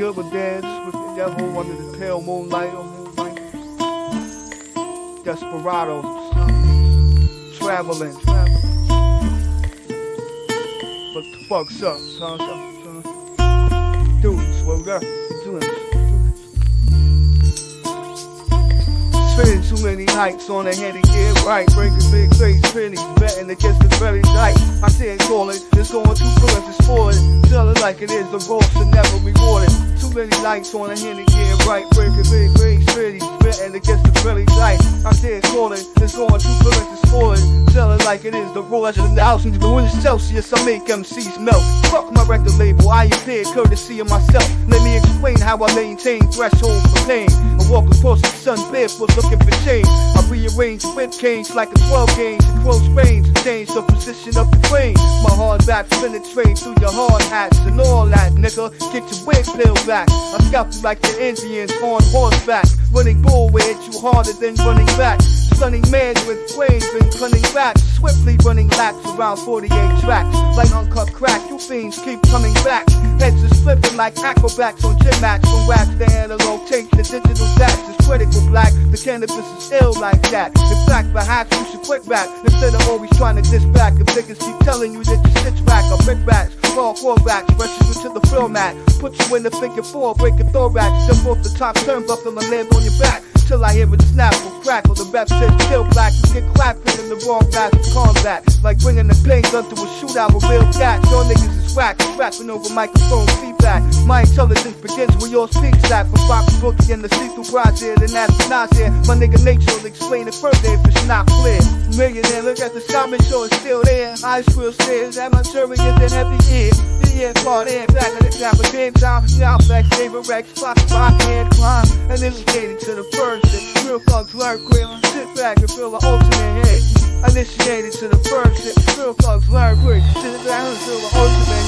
good with dance with the devil under the pale moonlight or moonlight. Desperados, traveling. But the fuck's up, son, son, son. This, what we got? Too many nights on the head and get right. Breaking big face pennies, betting against the very night. I can't call it, it's going too good to spoil it. Tell it like it is, the roll should never rewarded. Too many nights on the head and get right. Breaking betting against the very night. I can't call it, it's going too good to spoil it. Tell it like it is, the roll in the house. And when Celsius, I make MCs melt. Fuck my record label, I appear courtesy of myself. Let me explain how I maintain threshold for pain. I walk across the sun barefoot looking for change. Rearrange whip canes like a 12 gauge and close range change the position of the plane. My hard raps penetrate through your hard hats and all that, nigga. Get your wig peeled back. I scalp you like the Indians on horseback. Running bull will hit you harder than running back. Stunning man with brains and cunning raps. Swiftly running laps around 48 tracks. Like uncut crack, you fiends keep coming back. Heads are like acrobats on gym mats. From wax to analog tape to digital stats. It's critical black. The cannabis is ill like that. In fact, perhaps you should quit back. Instead of always trying to diss back. If niggas keep telling you that you stitch back or brick backs. Raw quarterbacks, rush you to the floor mat. Put you in the figure four, break a thorax. Jump off the top turnbuckle and land on your back. Till I hear it snap or crackle. The rap says still black. You get clapping in the wrong guys of combat. Like bringing the plain gun to a shootout with real cats. Your niggas is. Rapping over microphone feedback. My intelligence begins when yours peaks at. From Fox Boogie and the garage here. Then that's not here. My nigga nature will explain it further if it's not clear. Millionaire, look at the Simon show, it's still there. High school stairs, amateurians and heavy ear. Yeah, part in, back of the trap again, down, down, back, favorite Rex, spot, spot, head, climb, and initiated to the first. Real thugs learn quick, sit back and feel the ultimate hit. Initiated to the first shit, real thugs learn quick, sit back and feel the ultimate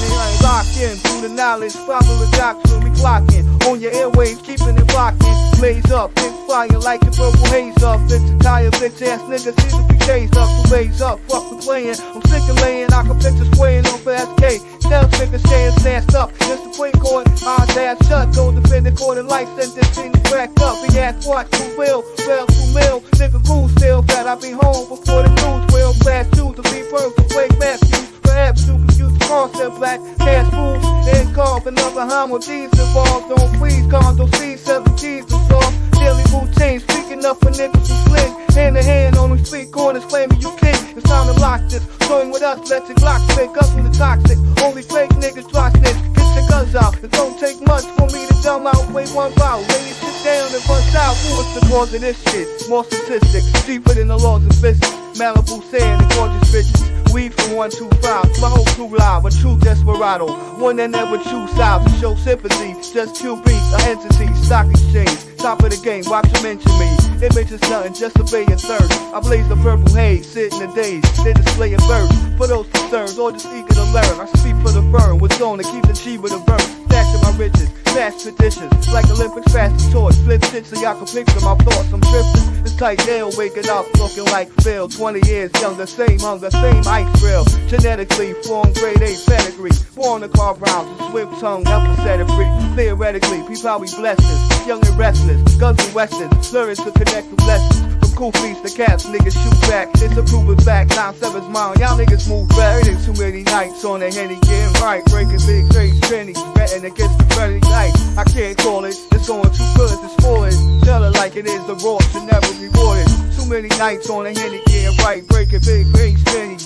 the knowledge, follow the doctrine, we clocking. On your airwaves, keeping it rocking. Blaze up, big fire like the purple haze up. Bitch, tire, bitch ass niggas, see the days up, ways up, fuck with playing. I'm sick of laying, I can picture swaying on for SK. Tell niggas staying stance up, just the point court, eyes ass shut, go defend the court and life sentence things back up. He asked what, who will, well, who mill, nigga rule still that I be home before the news will flash shoes to be perfect, wake Matthews. Perhaps you can use the concept black cash fools carve another these involved. Don't please condo C, seven keys to solve daily routine. Speaking up for niggas who sling hand in hand on the street corners, claiming you king. It's time to lock this. Join with us, let your Glock pick up from the toxic. Only fake niggas try snitch. Get your guns out. It don't take much for me to dumb out. Wait one bottle, lay your shit down and bust out. What's the cause of this shit? More statistics, deeper than the laws of physics. Malibu sand and gorgeous bitches. Weed from 125, my whole crew live, a true desperado. One that never choose sides to show sympathy. Just two beats, a entity, stock exchange. Top of the game, watch them mention me. Image is nothing, just obey your. I blaze the purple haze, sit in the days, they display a bird. For those concerns, or just eager to learn. I speak for the firm, what's on to keep the G with a verse. Stashing my riches, fast traditions, like Olympics, fast and torch. Flip shit so y'all can picture my thoughts. I'm drifting, it's tight Dale waking up, looking like Phil. 20 years younger, same hunger, same ice grill. Genetically, formed grade A pedigree. Born to carve rounds, a swift tongue, epicenter free. Theoretically, people we blessed young and restless. Guns and westerns, learning to connect with lessons. Feast to cats, niggas shoot back. It's a back, nine sevens mine. Y'all niggas move back. It too many nights on the henny, getting right. Breaking big face, pennies, betting against the very night. I can't call it, it's going too good to spoil it. Tell it like it is, the raw should never be rewarded. Too many nights on the henny, getting right. Breaking big face, pennies,